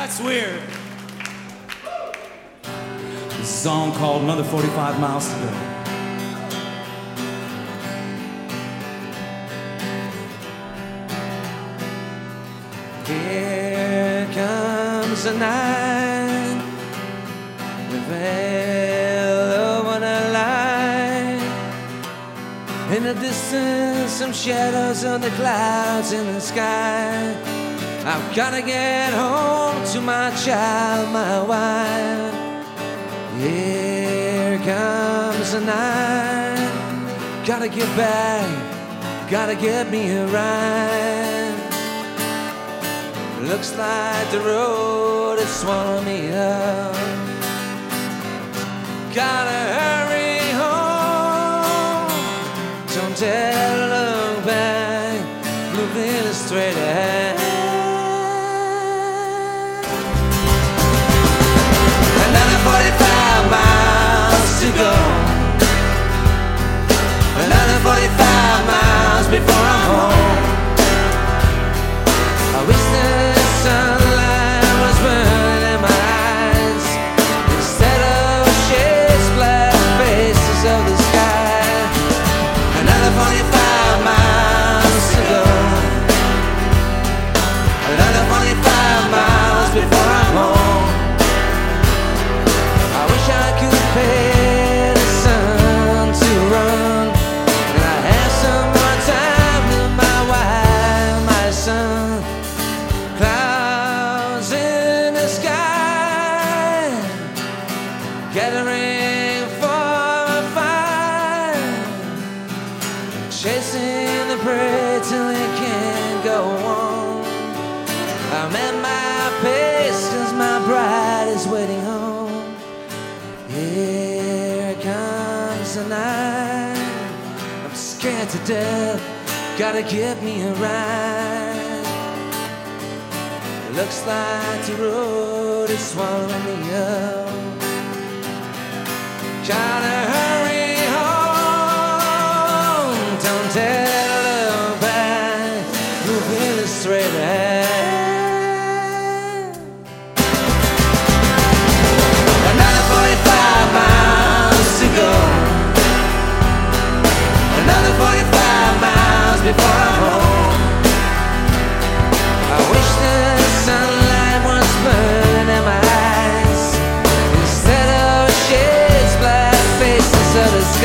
That's weird. This song called Another 45 Miles to Go. Here comes the night, veil over the light. In the distance, some shadows on the clouds in the sky. I've gotta get home to my child, my wife. Here comes the night. Gotta get back, gotta get me a ride. Looks like the road is swallowing me up. Gotta hurry home. Don't dare look back. Moving straight ahead. Gathering for a fire, chasing the prey till it can't go on. I'm at my pace 'cause my bride is waiting home. Here comes the night. I'm scared to death. Gotta get me a ride. Looks like the road is swallowing me up. Gotta hurry home. Don't tell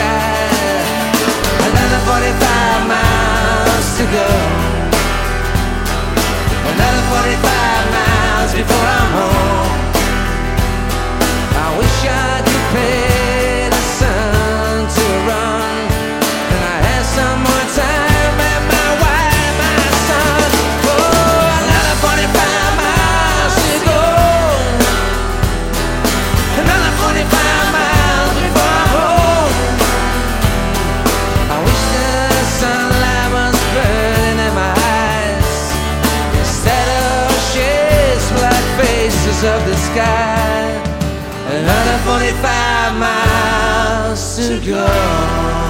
sky. Of the sky. Another 45 miles to go.